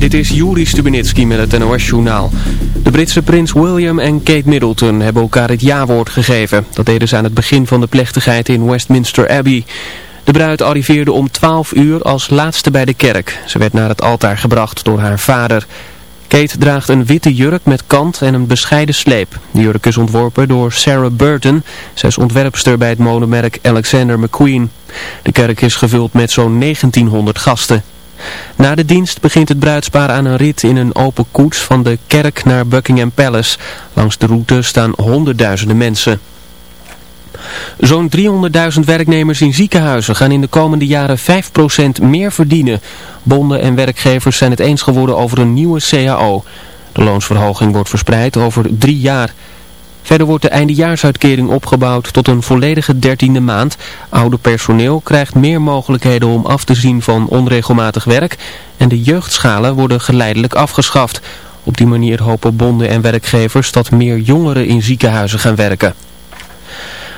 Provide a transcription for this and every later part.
Dit is Juri Stubenitski met het NOS-journaal. De Britse prins William en Kate Middleton hebben elkaar het ja-woord gegeven. Dat deden ze aan het begin van de plechtigheid in Westminster Abbey. De bruid arriveerde om 12 uur als laatste bij de kerk. Ze werd naar het altaar gebracht door haar vader. Kate draagt een witte jurk met kant en een bescheiden sleep. De jurk is ontworpen door Sarah Burton. Zij is ontwerpster bij het modemerk Alexander McQueen. De kerk is gevuld met zo'n 1900 gasten. Na de dienst begint het bruidspaar aan een rit in een open koets van de kerk naar Buckingham Palace. Langs de route staan honderdduizenden mensen. Zo'n 300.000 werknemers in ziekenhuizen gaan in de komende jaren 5% meer verdienen. Bonden en werkgevers zijn het eens geworden over een nieuwe CAO. De loonsverhoging wordt verspreid over drie jaar. Verder wordt de eindejaarsuitkering opgebouwd tot een volledige dertiende maand. Oude personeel krijgt meer mogelijkheden om af te zien van onregelmatig werk en de jeugdschalen worden geleidelijk afgeschaft. Op die manier hopen bonden en werkgevers dat meer jongeren in ziekenhuizen gaan werken.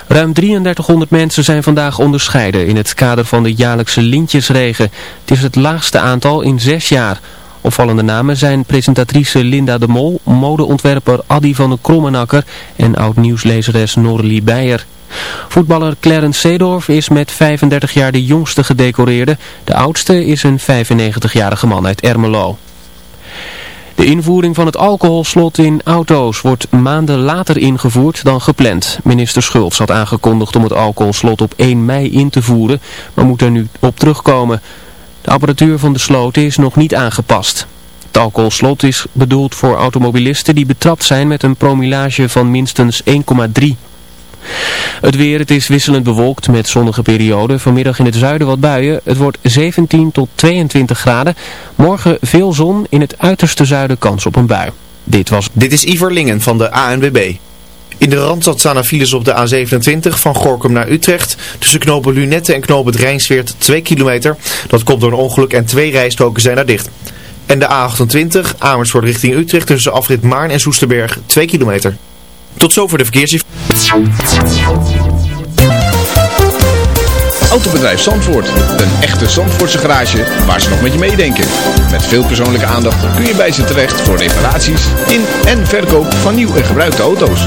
Ruim 3300 mensen zijn vandaag onderscheiden in het kader van de jaarlijkse lintjesregen. Het is het laagste aantal in zes jaar. Opvallende namen zijn presentatrice Linda de Mol, modeontwerper Addy van den Krommenakker en oud-nieuwslezeres Norlie Beijer. Voetballer Clarence Seedorf is met 35 jaar de jongste gedecoreerde. De oudste is een 95-jarige man uit Ermelo. De invoering van het alcoholslot in auto's wordt maanden later ingevoerd dan gepland. Minister Schultz had aangekondigd om het alcoholslot op 1 mei in te voeren, maar moet er nu op terugkomen. De apparatuur van de sloten is nog niet aangepast. Het alcoholslot is bedoeld voor automobilisten die betrapt zijn met een promillage van minstens 1,3. Het weer, het is wisselend bewolkt met zonnige perioden. Vanmiddag in het zuiden wat buien. Het wordt 17 tot 22 graden. Morgen veel zon, in het uiterste zuiden kans op een bui. Dit was... Dit is Iver Lingen van de ANWB. In de Randstad staan er files op de A27 van Gorkum naar Utrecht. Tussen knopen Lunette en knopen Rijnsweert 2 kilometer. Dat komt door een ongeluk en twee rijstroken zijn daar dicht. En de A28 Amersfoort richting Utrecht tussen afrit Maarn en Soesterberg 2 kilometer. Tot zover de verkeersinformatie. Autobedrijf Zandvoort. Een echte Zandvoortse garage waar ze nog met je meedenken. Met veel persoonlijke aandacht kun je bij ze terecht voor reparaties in en verkoop van nieuw en gebruikte auto's.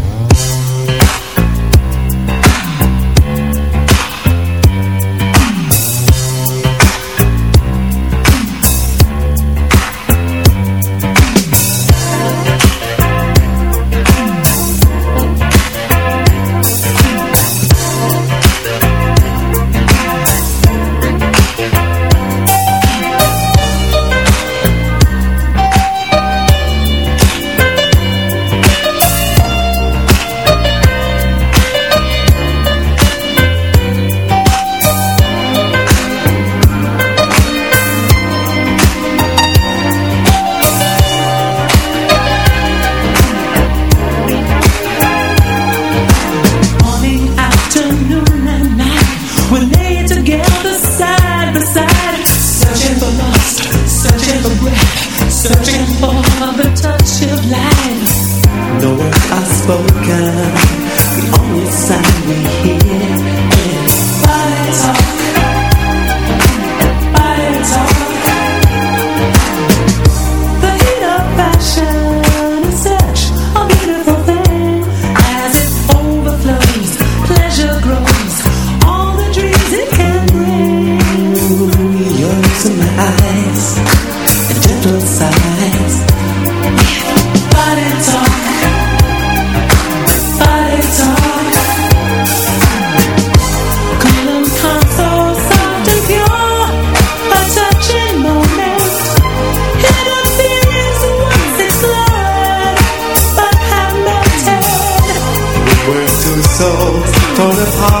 the apart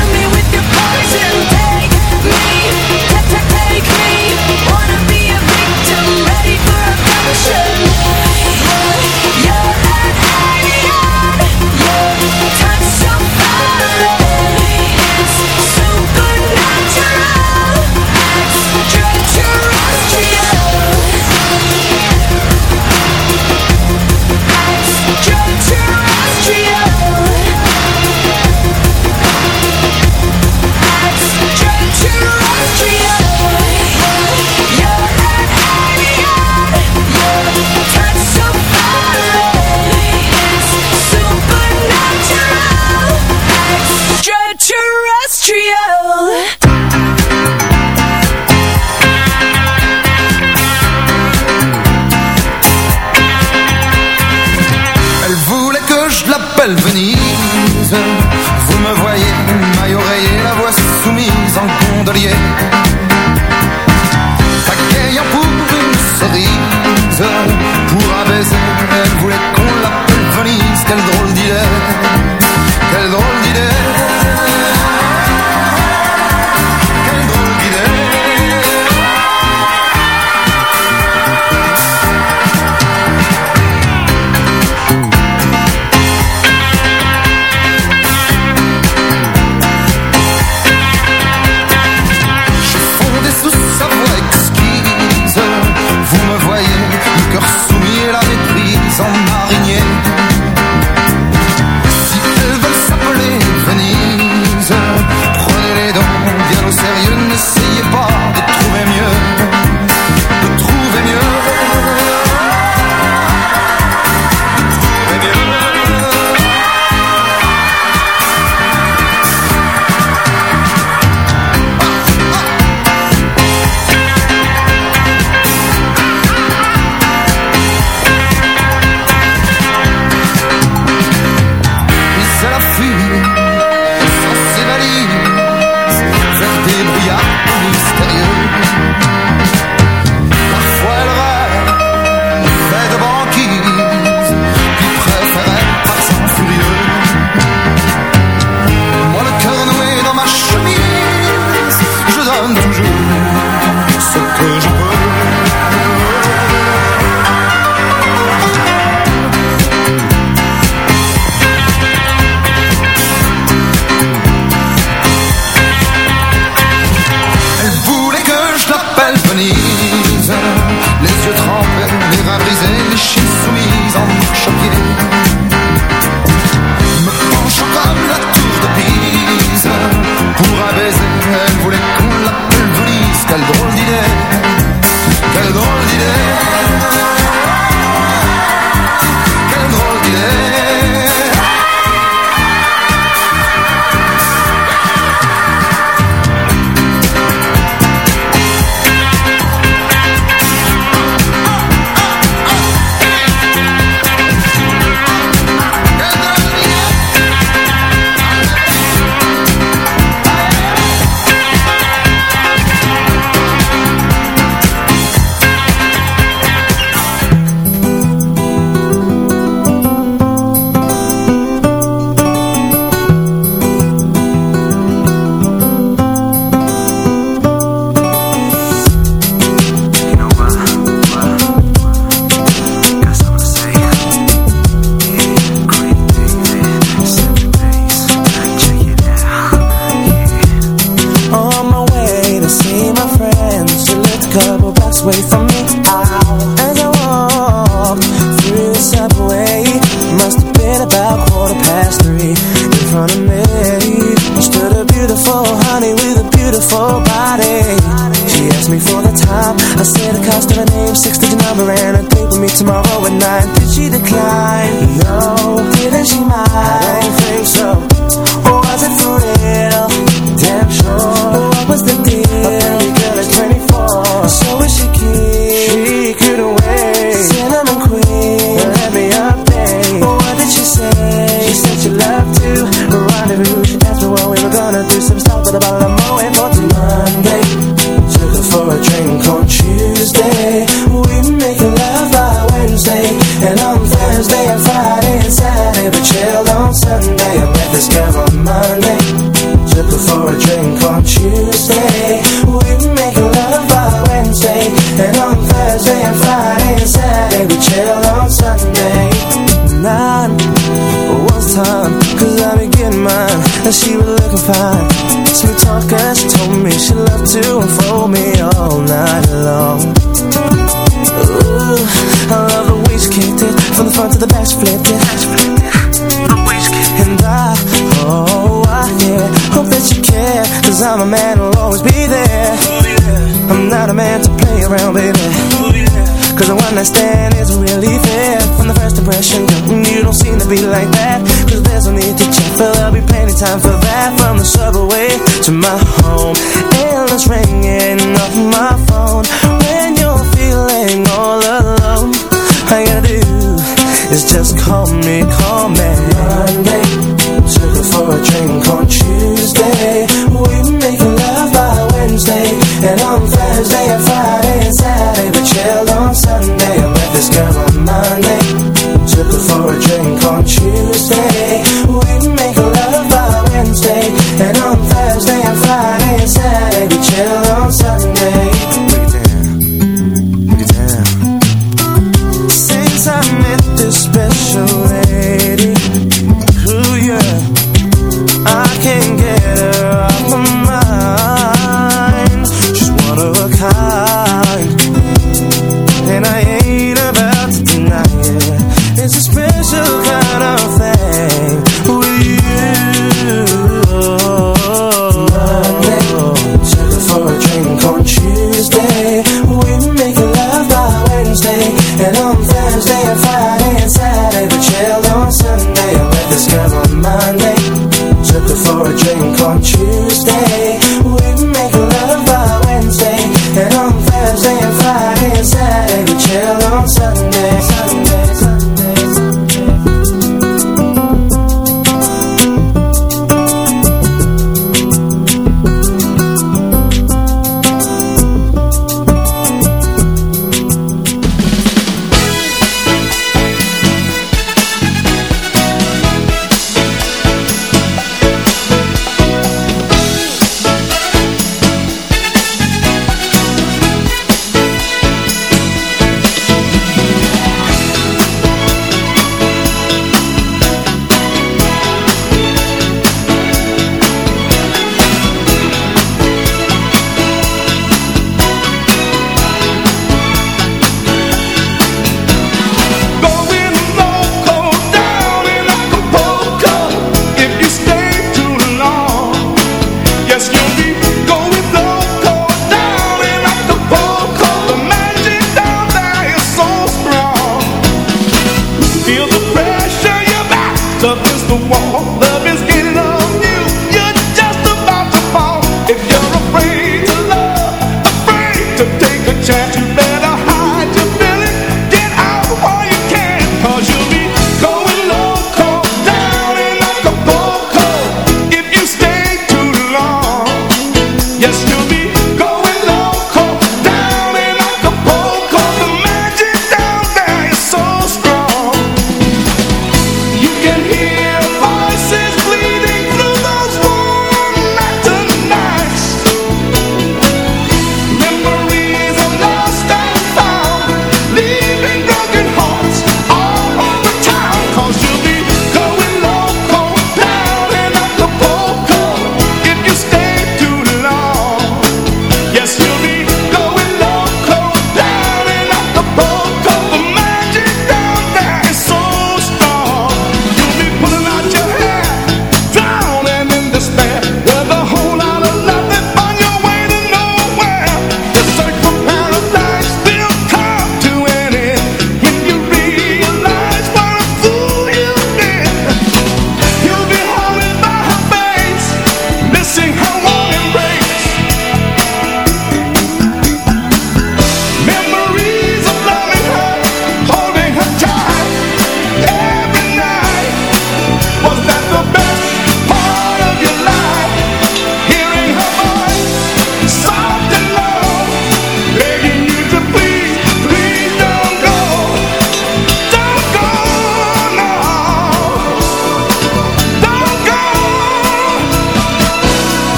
Captain Venez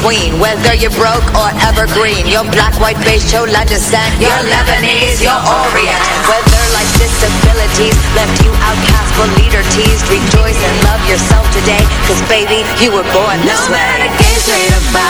Whether you're broke or evergreen. Your black, white, beige, chola descent You're Lebanese, you're Orient. Whether life's disabilities Left you outcast but leader teased Rejoice and love yourself today. Cause baby, you were born this no way. No matter gay, straight or bi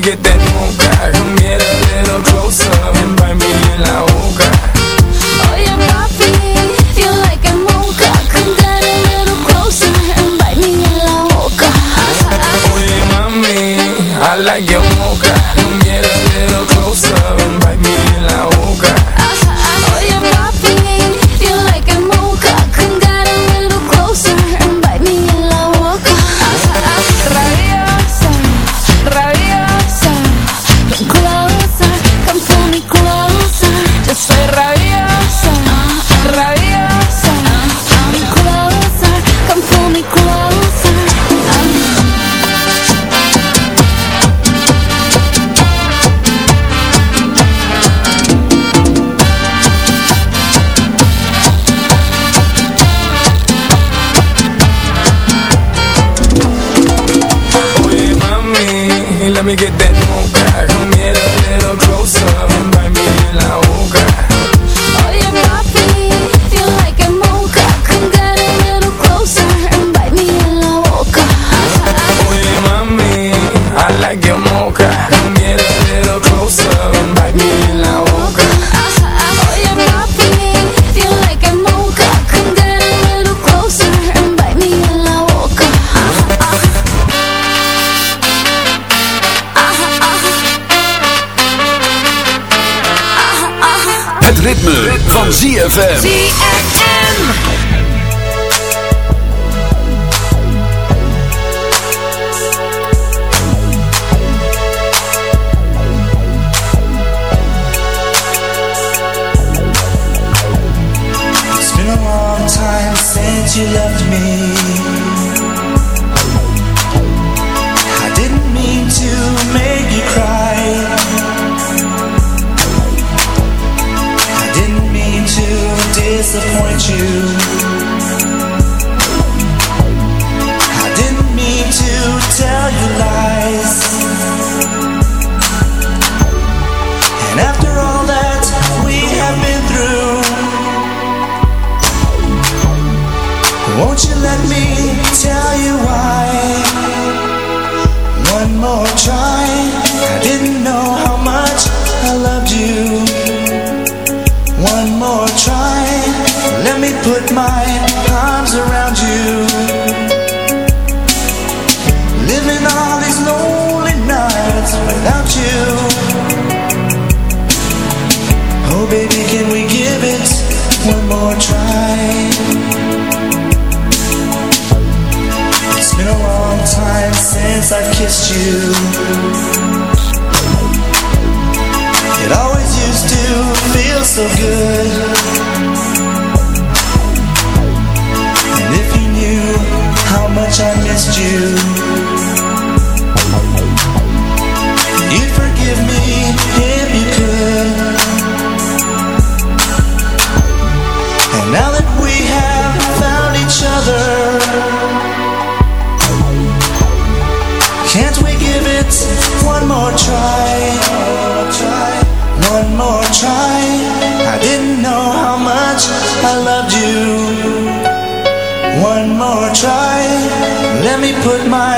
get get ritme, ritme. van ZFM. ZFM. It's been a long time since you left me. one more It's been a long time since I've kissed you. It always used to feel so good. And if you knew how much I missed you put my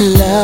love.